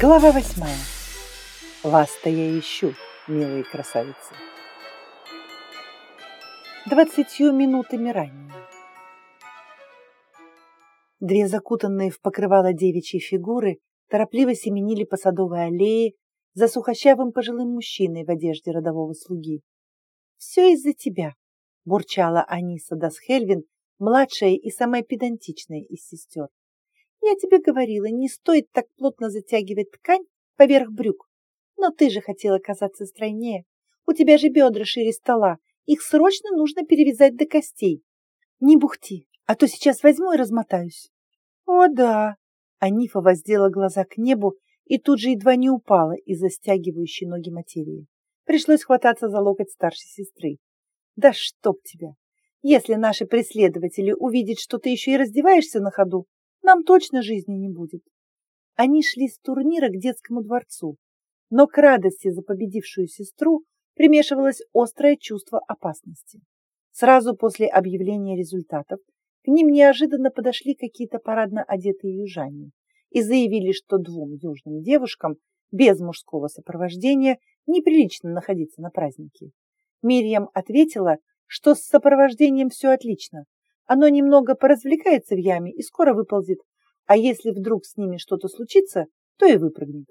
Глава восьмая. Вас-то я ищу, милые красавицы. Двадцатью минутами ранее. Две закутанные в покрывало девичьи фигуры торопливо семенили по садовой аллее за сухощавым пожилым мужчиной в одежде родового слуги. «Все из-за тебя», – бурчала Аниса Дасхельвин, младшая и самая педантичная из сестер. Я тебе говорила, не стоит так плотно затягивать ткань поверх брюк. Но ты же хотела казаться стройнее. У тебя же бедра шире стола. Их срочно нужно перевязать до костей. Не бухти, а то сейчас возьму и размотаюсь. О, да. Анифа воздела глаза к небу и тут же едва не упала из-за стягивающей ноги материи. Пришлось хвататься за локоть старшей сестры. Да чтоб тебя! Если наши преследователи увидят, что ты еще и раздеваешься на ходу, нам точно жизни не будет. Они шли с турнира к детскому дворцу, но к радости за победившую сестру примешивалось острое чувство опасности. Сразу после объявления результатов к ним неожиданно подошли какие-то парадно одетые южане и заявили, что двум южным девушкам без мужского сопровождения неприлично находиться на празднике. Мирьям ответила, что с сопровождением все отлично, оно немного поразвлекается в яме и скоро выползет, а если вдруг с ними что-то случится, то и выпрыгнет.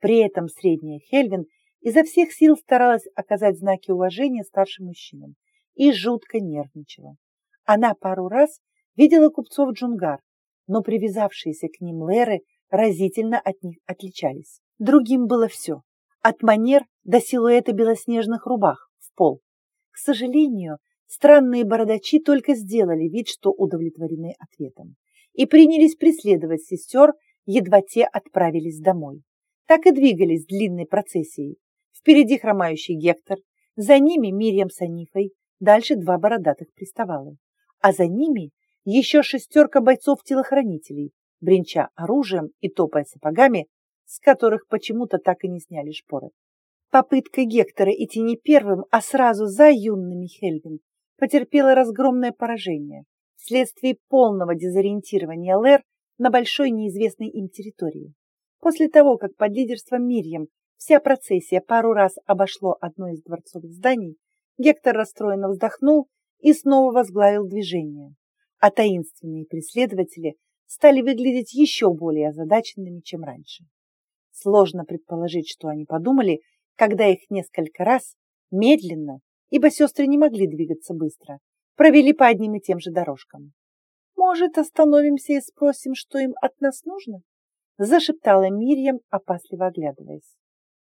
При этом средняя Хельвин изо всех сил старалась оказать знаки уважения старшим мужчинам и жутко нервничала. Она пару раз видела купцов Джунгар, но привязавшиеся к ним леры разительно от них отличались. Другим было все, от манер до силуэта белоснежных рубах в пол. К сожалению, Странные бородачи только сделали вид, что удовлетворены ответом, и принялись преследовать сестер, едва те отправились домой. Так и двигались длинной процессией. Впереди хромающий Гектор, за ними Мирьям с Анифой, дальше два бородатых приставалы, а за ними еще шестерка бойцов-телохранителей, бренча оружием и топая сапогами, с которых почему-то так и не сняли шпоры. Попытка Гектора идти не первым, а сразу за юными Хельвин потерпела разгромное поражение вследствие полного дезориентирования Лэр на большой неизвестной им территории. После того, как под лидерством Мирьям вся процессия пару раз обошло одно из дворцовых зданий, Гектор расстроенно вздохнул и снова возглавил движение. А таинственные преследователи стали выглядеть еще более озадаченными, чем раньше. Сложно предположить, что они подумали, когда их несколько раз, медленно ибо сестры не могли двигаться быстро, провели по одним и тем же дорожкам. «Может, остановимся и спросим, что им от нас нужно?» зашептала Мирьям, опасливо оглядываясь.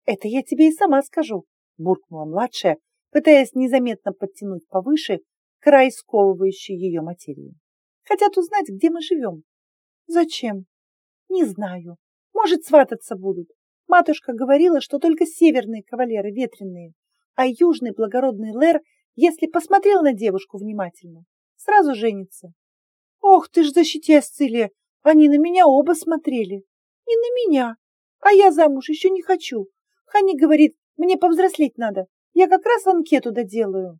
«Это я тебе и сама скажу», буркнула младшая, пытаясь незаметно подтянуть повыше край сковывающей ее материи. «Хотят узнать, где мы живем». «Зачем?» «Не знаю. Может, свататься будут. Матушка говорила, что только северные кавалеры ветреные, а южный благородный Лэр, если посмотрел на девушку внимательно, сразу женится. Ох ты ж защити Асцилия, они на меня оба смотрели. И на меня. А я замуж еще не хочу. Хани говорит, мне повзрослеть надо. Я как раз анкету доделаю.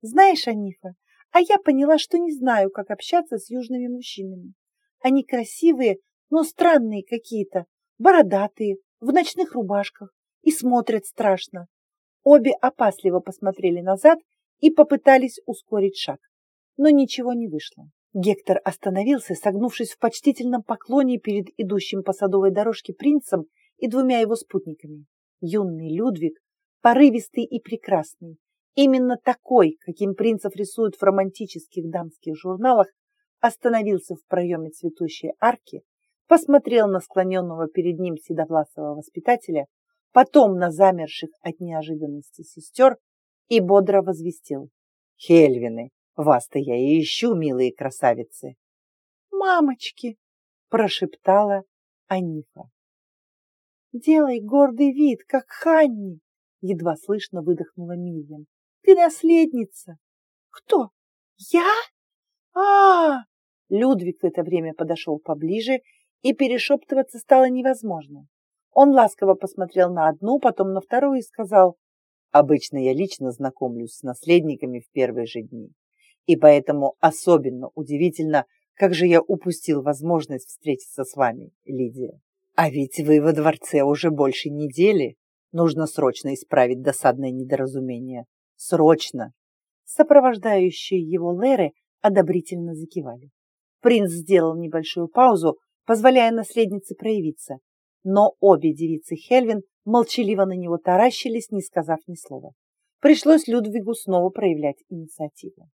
Знаешь, Анифа, а я поняла, что не знаю, как общаться с южными мужчинами. Они красивые, но странные какие-то, бородатые, в ночных рубашках и смотрят страшно. Обе опасливо посмотрели назад и попытались ускорить шаг. Но ничего не вышло. Гектор остановился, согнувшись в почтительном поклоне перед идущим по садовой дорожке принцем и двумя его спутниками. Юный Людвиг, порывистый и прекрасный, именно такой, каким принцев рисуют в романтических дамских журналах, остановился в проеме цветущей арки, посмотрел на склоненного перед ним седовласого воспитателя потом на замерших от неожиданности сестер и бодро возвестил. «Хельвины, вас-то я и ищу, милые красавицы!» «Мамочки!» – прошептала Анифа. «Делай гордый вид, как Ханни!» – едва слышно выдохнула Мильям. «Ты наследница!» «Кто? Я? а, -а, -а Людвиг в это время подошел поближе, и перешептываться стало невозможно. Он ласково посмотрел на одну, потом на вторую и сказал, «Обычно я лично знакомлюсь с наследниками в первые же дни, и поэтому особенно удивительно, как же я упустил возможность встретиться с вами, Лидия. А ведь вы во дворце уже больше недели. Нужно срочно исправить досадное недоразумение. Срочно!» Сопровождающие его Леры одобрительно закивали. Принц сделал небольшую паузу, позволяя наследнице проявиться, но обе девицы Хельвин молчаливо на него таращились, не сказав ни слова. Пришлось Людвигу снова проявлять инициативу.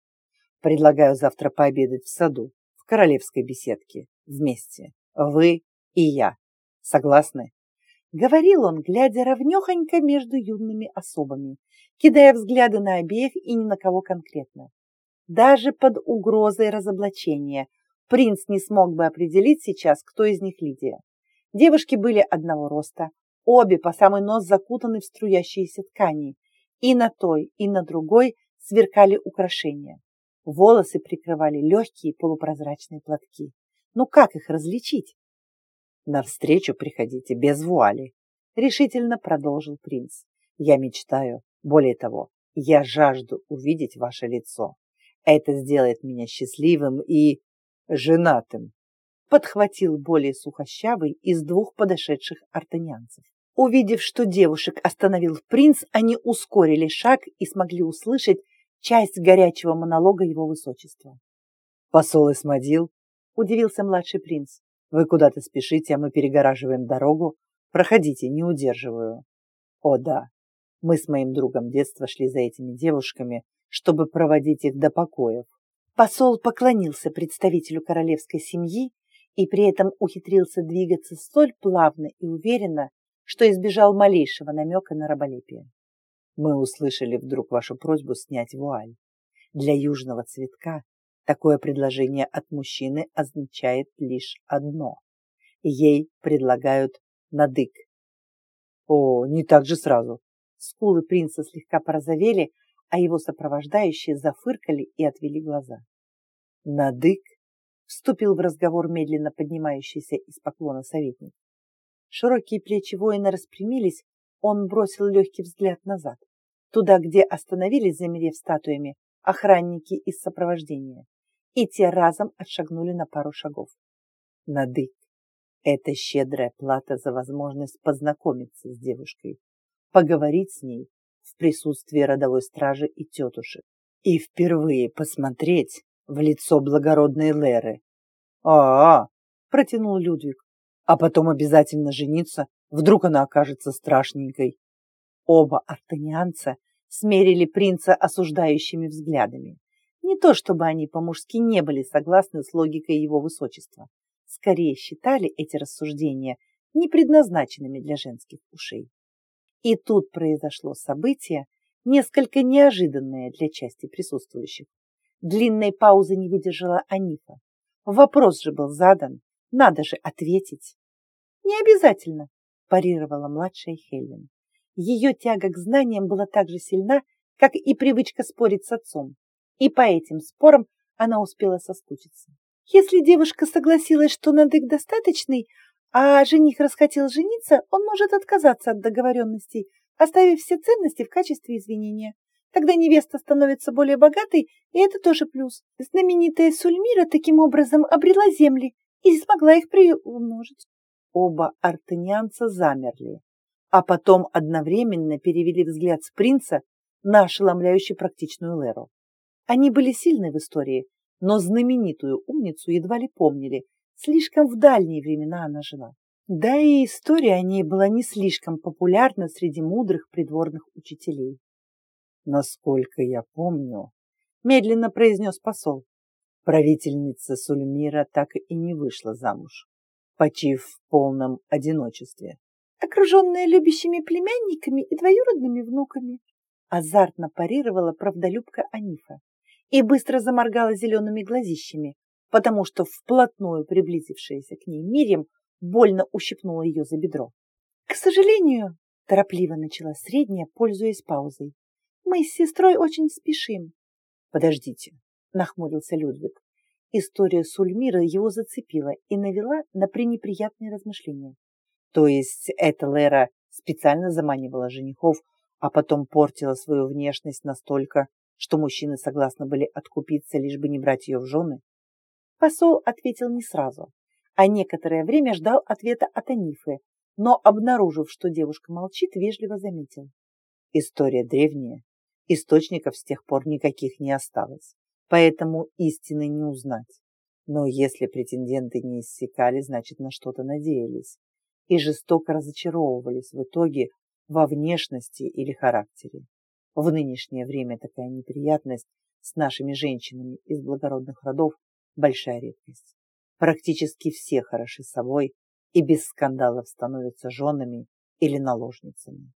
«Предлагаю завтра пообедать в саду, в королевской беседке, вместе, вы и я. Согласны?» Говорил он, глядя ровнёхонько между юными особами, кидая взгляды на обеих и ни на кого конкретно. Даже под угрозой разоблачения принц не смог бы определить сейчас, кто из них Лидия. Девушки были одного роста, обе по самый нос закутаны в струящиеся ткани, и на той, и на другой сверкали украшения. Волосы прикрывали легкие полупрозрачные платки. Ну как их различить? Навстречу приходите без вуали, решительно продолжил принц. Я мечтаю, более того, я жажду увидеть ваше лицо. Это сделает меня счастливым и женатым. Подхватил более сухощавый из двух подошедших артанянцев. Увидев, что девушек остановил принц, они ускорили шаг и смогли услышать часть горячего монолога его высочества. «Посол Исмадил?» – удивился младший принц. Вы куда-то спешите, а мы перегораживаем дорогу. Проходите, не удерживаю. О да, мы с моим другом детства шли за этими девушками, чтобы проводить их до покоев. Посол поклонился представителю королевской семьи и при этом ухитрился двигаться столь плавно и уверенно, что избежал малейшего намека на раболепие. Мы услышали вдруг вашу просьбу снять вуаль. Для южного цветка Такое предложение от мужчины означает лишь одно. Ей предлагают надык. О, не так же сразу. Скулы принца слегка порозовели, а его сопровождающие зафыркали и отвели глаза. Надык вступил в разговор медленно поднимающийся из поклона советник. Широкие плечи воина распрямились, он бросил легкий взгляд назад, туда, где остановились, замерев статуями, охранники из сопровождения и те разом отшагнули на пару шагов. Надык – это щедрая плата за возможность познакомиться с девушкой, поговорить с ней в присутствии родовой стражи и тетушек и впервые посмотреть в лицо благородной Леры. а, -а, -а протянул Людвиг. «А потом обязательно жениться, вдруг она окажется страшненькой». Оба артанианца смерили принца осуждающими взглядами. Не то чтобы они по-мужски не были согласны с логикой его высочества. Скорее считали эти рассуждения не предназначенными для женских ушей. И тут произошло событие, несколько неожиданное для части присутствующих. Длинной паузы не выдержала Анифа. Вопрос же был задан, надо же ответить. Не обязательно, парировала младшая Хелен. Ее тяга к знаниям была так же сильна, как и привычка спорить с отцом и по этим спорам она успела соскучиться. Если девушка согласилась, что надык достаточный, а жених расхотел жениться, он может отказаться от договоренностей, оставив все ценности в качестве извинения. Тогда невеста становится более богатой, и это тоже плюс. Знаменитая Сульмира таким образом обрела земли и смогла их приумножить. Оба артанианца замерли, а потом одновременно перевели взгляд с принца на ошеломляюще практичную Леру. Они были сильны в истории, но знаменитую умницу едва ли помнили. Слишком в дальние времена она жила. Да и история о ней была не слишком популярна среди мудрых придворных учителей. Насколько я помню, медленно произнес посол, правительница Сульмира так и не вышла замуж, почив в полном одиночестве. Окруженная любящими племянниками и двоюродными внуками, азартно парировала правдолюбка Анифа и быстро заморгала зелеными глазищами, потому что вплотную приблизившаяся к ней Мирьям больно ущипнула ее за бедро. «К сожалению», — торопливо начала средняя, пользуясь паузой, «мы с сестрой очень спешим». «Подождите», — нахмурился Людвиг. История Сульмира его зацепила и навела на пренеприятные размышления. То есть эта Лера специально заманивала женихов, а потом портила свою внешность настолько, что мужчины согласны были откупиться, лишь бы не брать ее в жены? Посол ответил не сразу. а некоторое время ждал ответа от Анифы, но, обнаружив, что девушка молчит, вежливо заметил. История древняя, источников с тех пор никаких не осталось, поэтому истины не узнать. Но если претенденты не иссякали, значит, на что-то надеялись и жестоко разочаровывались в итоге во внешности или характере. В нынешнее время такая неприятность с нашими женщинами из благородных родов – большая редкость. Практически все хороши собой и без скандалов становятся женами или наложницами.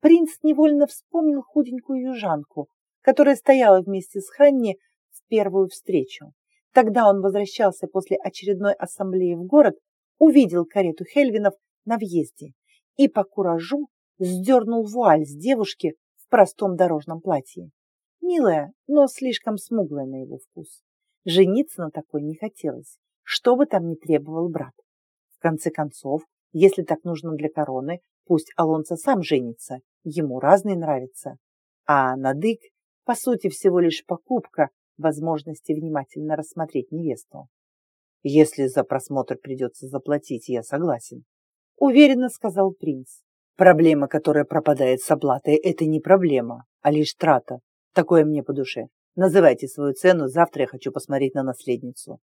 Принц невольно вспомнил худенькую южанку, которая стояла вместе с Ханни в первую встречу. Тогда он возвращался после очередной ассамблеи в город, увидел карету Хельвинов на въезде и по куражу сдернул вуаль с девушки в простом дорожном платье. Милая, но слишком смуглая на его вкус. Жениться на такой не хотелось, что бы там ни требовал брат. В конце концов, если так нужно для короны, пусть Алонсо сам женится, ему разные нравятся. А Надык, по сути, всего лишь покупка возможности внимательно рассмотреть невесту. Если за просмотр придется заплатить, я согласен. Уверенно сказал принц. Проблема, которая пропадает с оплатой, это не проблема, а лишь трата. Такое мне по душе. Называйте свою цену, завтра я хочу посмотреть на наследницу.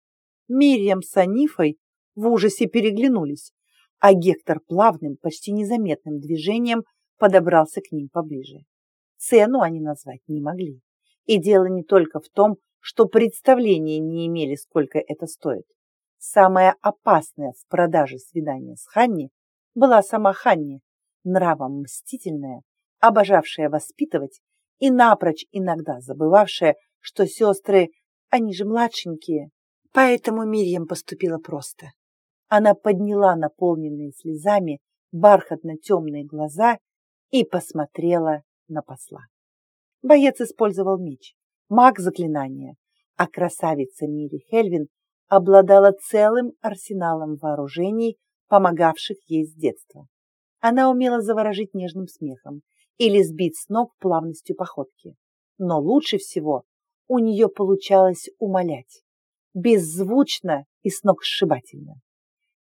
Мирьям с Анифой в ужасе переглянулись, а Гектор плавным, почти незаметным движением подобрался к ним поближе. Цену они назвать не могли. И дело не только в том, что представления не имели, сколько это стоит. Самое опасное в продаже свидания с Ханни была сама Ханни, нравом мстительная, обожавшая воспитывать и напрочь иногда забывавшая, что сестры, они же младшенькие. Поэтому Мирьям поступила просто. Она подняла наполненные слезами бархатно-темные глаза и посмотрела на посла. Боец использовал меч, маг заклинания, а красавица Мири Хельвин обладала целым арсеналом вооружений, помогавших ей с детства. Она умела заворожить нежным смехом или сбить с ног плавностью походки. Но лучше всего у нее получалось умолять, беззвучно и сногсшибательно.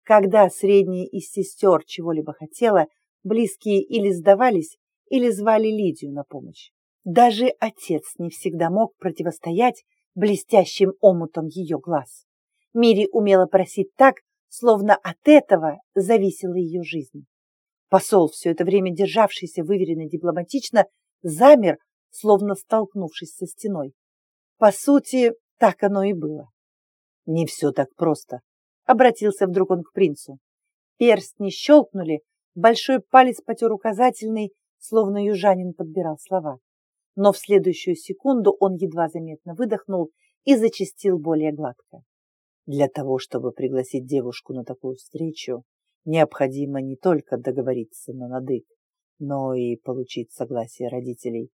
Когда средняя из сестер чего-либо хотела, близкие или сдавались, или звали Лидию на помощь. Даже отец не всегда мог противостоять блестящим омутам ее глаз. Мири умела просить так, словно от этого зависела ее жизнь. Посол, все это время державшийся выверенно дипломатично, замер, словно столкнувшись со стеной. По сути, так оно и было. Не все так просто, обратился вдруг он к принцу. Перстни щелкнули, большой палец потер указательный, словно южанин подбирал слова но в следующую секунду он едва заметно выдохнул и зачастил более гладко. Для того, чтобы пригласить девушку на такую встречу, необходимо не только договориться на надык, но и получить согласие родителей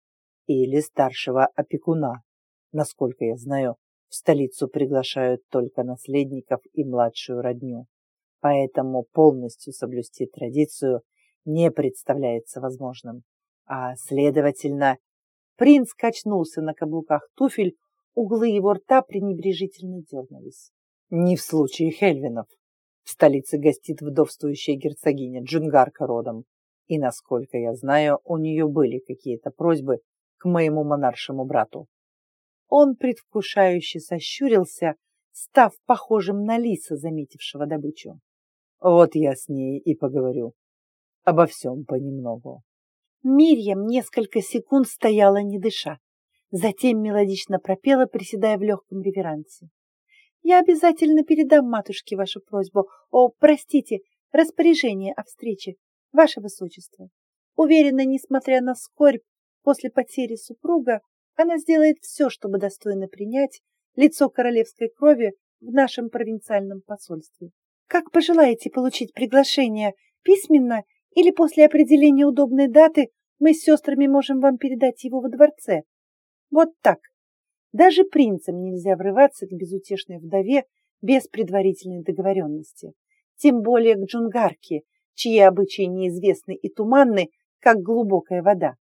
или старшего опекуна. Насколько я знаю, в столицу приглашают только наследников и младшую родню, поэтому полностью соблюсти традицию не представляется возможным, а, следовательно, Принц качнулся на каблуках туфель, углы его рта пренебрежительно дернулись. Не в случае Хельвинов. В столице гостит вдовствующая герцогиня Джунгарка родом. И, насколько я знаю, у нее были какие-то просьбы к моему монаршему брату. Он предвкушающе сощурился, став похожим на лиса, заметившего добычу. Вот я с ней и поговорю. Обо всем понемногу. Мирьям несколько секунд стояла не дыша. Затем мелодично пропела, приседая в легком реверансе. «Я обязательно передам матушке вашу просьбу. О, простите, распоряжение о встрече, ваше высочество. Уверена, несмотря на скорбь после потери супруга, она сделает все, чтобы достойно принять лицо королевской крови в нашем провинциальном посольстве. Как пожелаете получить приглашение, письменно или после определения удобной даты мы с сестрами можем вам передать его во дворце. Вот так. Даже принцам нельзя врываться к безутешной вдове без предварительной договоренности. Тем более к джунгарке, чьи обычаи неизвестны и туманны, как глубокая вода.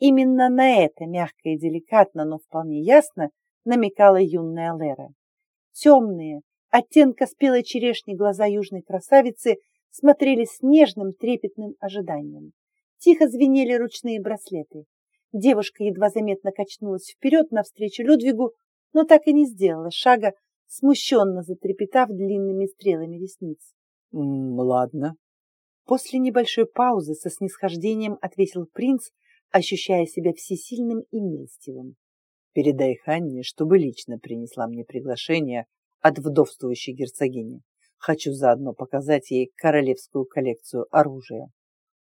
Именно на это мягко и деликатно, но вполне ясно намекала юная Лера. Темные, Оттенка спелой черешни глаза южной красавицы смотрели с нежным трепетным ожиданием. Тихо звенели ручные браслеты. Девушка едва заметно качнулась вперед навстречу Людвигу, но так и не сделала шага, смущенно затрепетав длинными стрелами ресниц. «Ладно». После небольшой паузы со снисхождением ответил принц, ощущая себя всесильным и милостивым. «Передай Ханне, чтобы лично принесла мне приглашение от вдовствующей герцогини. Хочу заодно показать ей королевскую коллекцию оружия».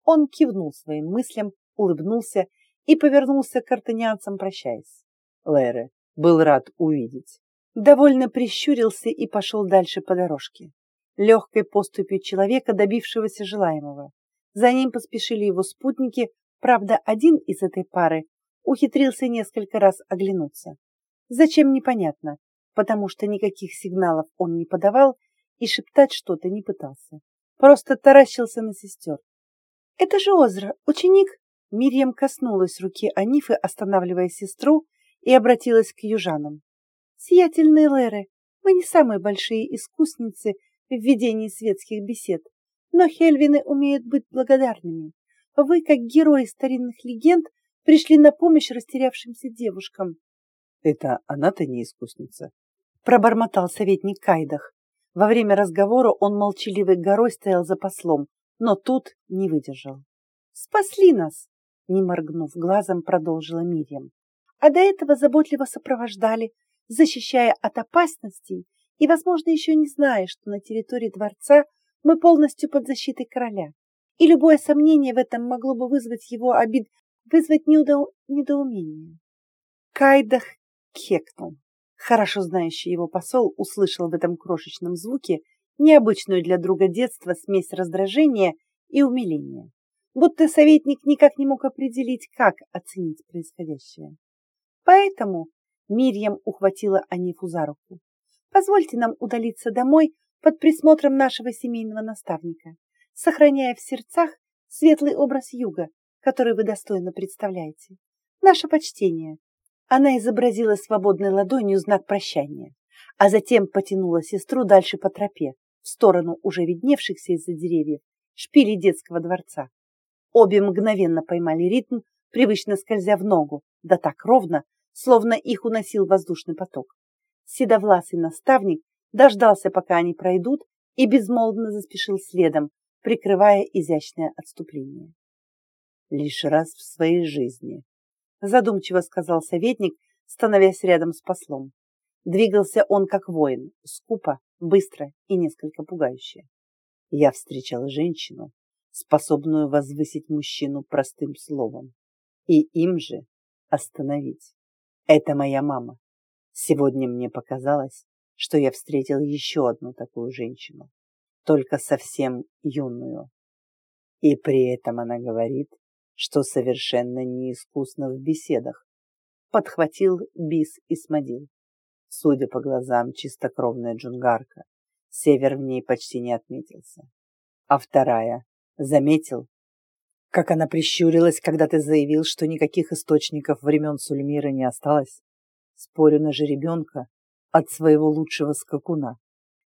Он кивнул своим мыслям, улыбнулся и повернулся к артанианцам, прощаясь. Лэре, был рад увидеть. Довольно прищурился и пошел дальше по дорожке. Легкой поступью человека, добившегося желаемого. За ним поспешили его спутники, правда, один из этой пары ухитрился несколько раз оглянуться. Зачем, непонятно, потому что никаких сигналов он не подавал и шептать что-то не пытался. Просто таращился на сестер. «Это же Озра, ученик!» Мирьям коснулась руки Анифы, останавливая сестру, и обратилась к южанам. «Сиятельные Леры, мы не самые большие искусницы в ведении светских бесед, но хельвины умеют быть благодарными. Вы, как герои старинных легенд, пришли на помощь растерявшимся девушкам». «Это она-то не искусница?» — пробормотал советник Кайдах. Во время разговора он молчаливой горой стоял за послом, но тут не выдержал. «Спасли нас!» — не моргнув глазом, продолжила Мирьям. «А до этого заботливо сопровождали, защищая от опасностей и, возможно, еще не зная, что на территории дворца мы полностью под защитой короля. И любое сомнение в этом могло бы вызвать его обид, вызвать неудо... недоумение». Кайдах кекнул. Хорошо знающий его посол услышал в этом крошечном звуке необычную для друга детства смесь раздражения и умиления, будто советник никак не мог определить, как оценить происходящее. Поэтому Мирьям ухватила Анифу за руку. «Позвольте нам удалиться домой под присмотром нашего семейного наставника, сохраняя в сердцах светлый образ юга, который вы достойно представляете. Наше почтение». Она изобразила свободной ладонью знак прощания, а затем потянула сестру дальше по тропе, в сторону уже видневшихся из-за деревьев шпилей детского дворца. Обе мгновенно поймали ритм, привычно скользя в ногу, да так ровно, словно их уносил воздушный поток. Седовласый наставник дождался, пока они пройдут, и безмолвно заспешил следом, прикрывая изящное отступление. «Лишь раз в своей жизни», — задумчиво сказал советник, становясь рядом с послом. Двигался он как воин, скупо, быстро и несколько пугающе. Я встречала женщину, способную возвысить мужчину простым словом, и им же остановить. Это моя мама. Сегодня мне показалось, что я встретил еще одну такую женщину, только совсем юную. И при этом она говорит, что совершенно неискусна в беседах, подхватил Бис Исмадил. Судя по глазам, чистокровная джунгарка. Север в ней почти не отметился. А вторая. Заметил, как она прищурилась, когда ты заявил, что никаких источников времен Сульмира не осталось? Спорю на жеребенка от своего лучшего скакуна.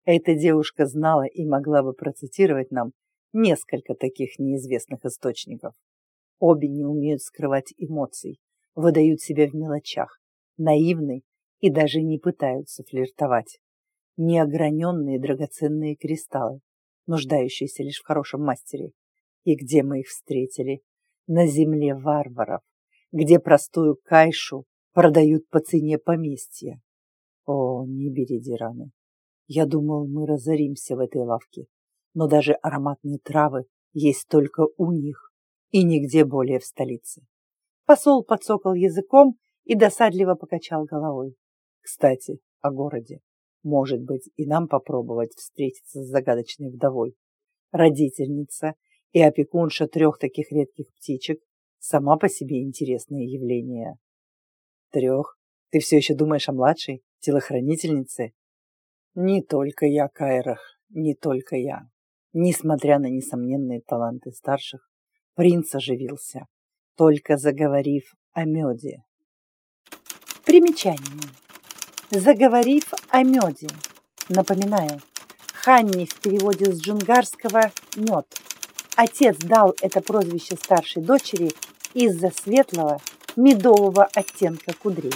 Эта девушка знала и могла бы процитировать нам несколько таких неизвестных источников. Обе не умеют скрывать эмоций, выдают себя в мелочах, наивны и даже не пытаются флиртовать. Неограненные драгоценные кристаллы, нуждающиеся лишь в хорошем мастере. И где мы их встретили? На земле варваров, где простую кайшу продают по цене поместья. О, не бери дираны. Я думал, мы разоримся в этой лавке, но даже ароматные травы есть только у них и нигде более в столице. Посол подсокал языком и досадливо покачал головой. Кстати, о городе. Может быть, и нам попробовать встретиться с загадочной вдовой. Родительница и опекунша трех таких редких птичек сама по себе интересное явление. Трех? Ты все еще думаешь о младшей, телохранительнице? Не только я, Кайрах, не только я. Несмотря на несомненные таланты старших, принц оживился, только заговорив о меде. Примечание. Заговорив о меде. Напоминаю, Ханни в переводе с джунгарского «мед». Отец дал это прозвище старшей дочери из-за светлого медового оттенка кудрей.